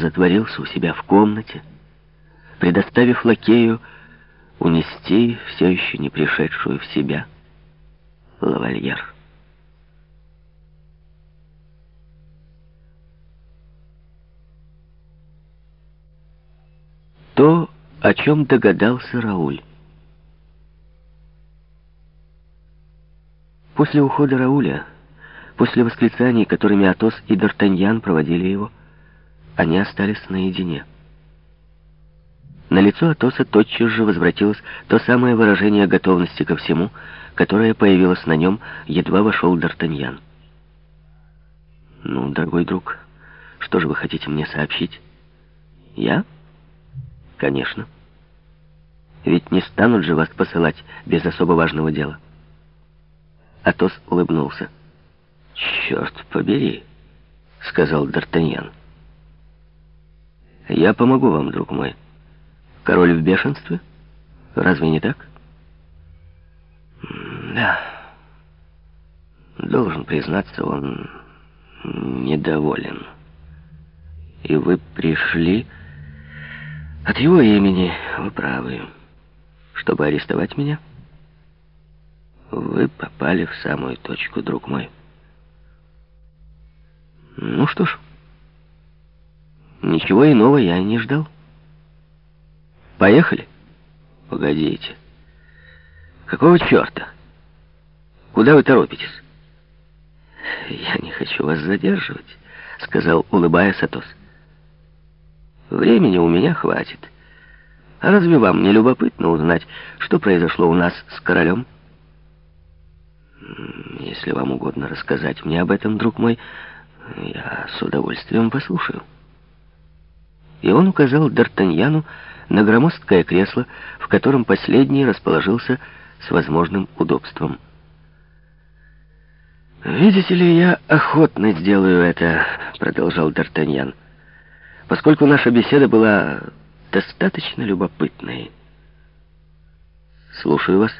затворился у себя в комнате, предоставив лакею унести все еще не пришедшую в себя лавальер. То, о чем догадался Рауль. После ухода Рауля, после восклицаний, которыми Атос и Д'Артаньян проводили его, они остались наедине. На лицо Атоса тотчас же возвратилось то самое выражение готовности ко всему, которое появилось на нем, едва вошел Д'Артаньян. «Ну, дорогой друг, что же вы хотите мне сообщить?» «Я?» «Конечно. Ведь не станут же вас посылать без особо важного дела». Атос улыбнулся. «Черт побери», — сказал Д'Артаньян. «Я помогу вам, друг мой». Король в бешенстве? Разве не так? Да. Должен признаться, он недоволен. И вы пришли от его имени, вы правы, чтобы арестовать меня? Вы попали в самую точку, друг мой. Ну что ж, ничего иного я не ждал. Поехали? Погодите. Какого черта? Куда вы торопитесь? Я не хочу вас задерживать, сказал, улыбаясь Атос. Времени у меня хватит. А разве вам не любопытно узнать, что произошло у нас с королем? Если вам угодно рассказать мне об этом, друг мой, я с удовольствием послушаю. И он указал Д'Артаньяну на громоздкое кресло, в котором последний расположился с возможным удобством. «Видите ли, я охотно сделаю это», — продолжал Д'Артаньян, «поскольку наша беседа была достаточно любопытной». «Слушаю вас».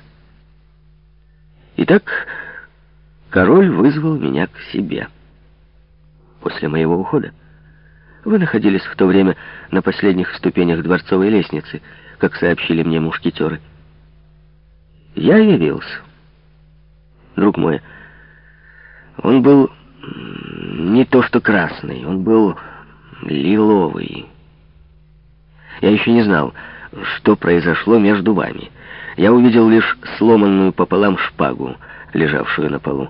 «Итак, король вызвал меня к себе после моего ухода. Вы находились в то время на последних ступенях дворцовой лестницы, как сообщили мне мушкетеры. Я явился. Друг мой, он был не то что красный, он был лиловый. Я еще не знал, что произошло между вами. Я увидел лишь сломанную пополам шпагу, лежавшую на полу.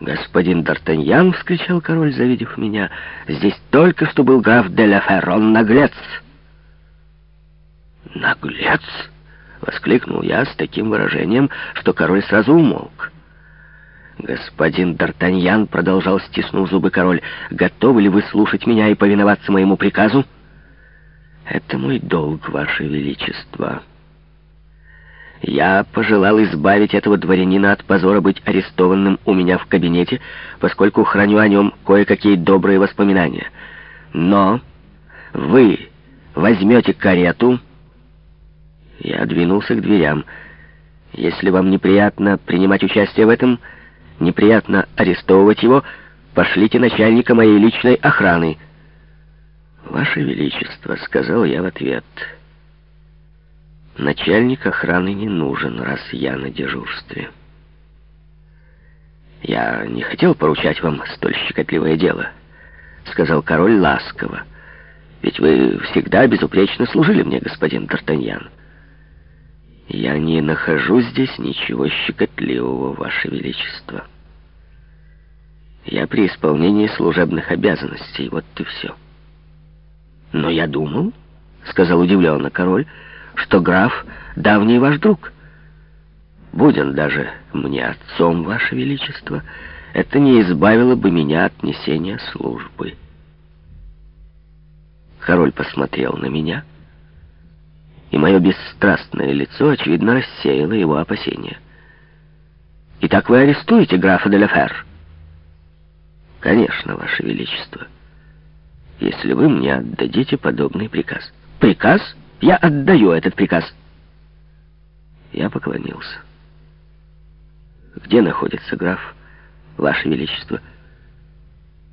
«Господин Д'Артаньян!» — вскричал король, завидев меня. «Здесь только что был граф де ла Феррон, наглец!» «Наглец!» — воскликнул я с таким выражением, что король сразу умолк. «Господин Д'Артаньян!» — продолжал, стиснув зубы король. «Готовы ли вы слушать меня и повиноваться моему приказу?» «Это мой долг, ваше величество». Я пожелал избавить этого дворянина от позора быть арестованным у меня в кабинете, поскольку храню о нем кое-какие добрые воспоминания. Но вы возьмете карету... Я двинулся к дверям. Если вам неприятно принимать участие в этом, неприятно арестовывать его, пошлите начальника моей личной охраны. «Ваше Величество», — сказал я в ответ, — Начальник охраны не нужен, раз я на дежурстве. «Я не хотел поручать вам столь щекотливое дело», — сказал король ласково. «Ведь вы всегда безупречно служили мне, господин Д'Артаньян». «Я не нахожу здесь ничего щекотливого, ваше величество. Я при исполнении служебных обязанностей, вот и все». «Но я думал», — сказал удивленно король, — что граф — давний ваш друг. Будь он даже мне отцом, ваше величество, это не избавило бы меня от несения службы. Король посмотрел на меня, и мое бесстрастное лицо, очевидно, рассеяло его опасения. «Итак вы арестуете графа де Лефер?» «Конечно, ваше величество, если вы мне отдадите подобный приказ». «Приказ?» Я отдаю этот приказ. Я поклонился. Где находится граф, Ваше Величество? —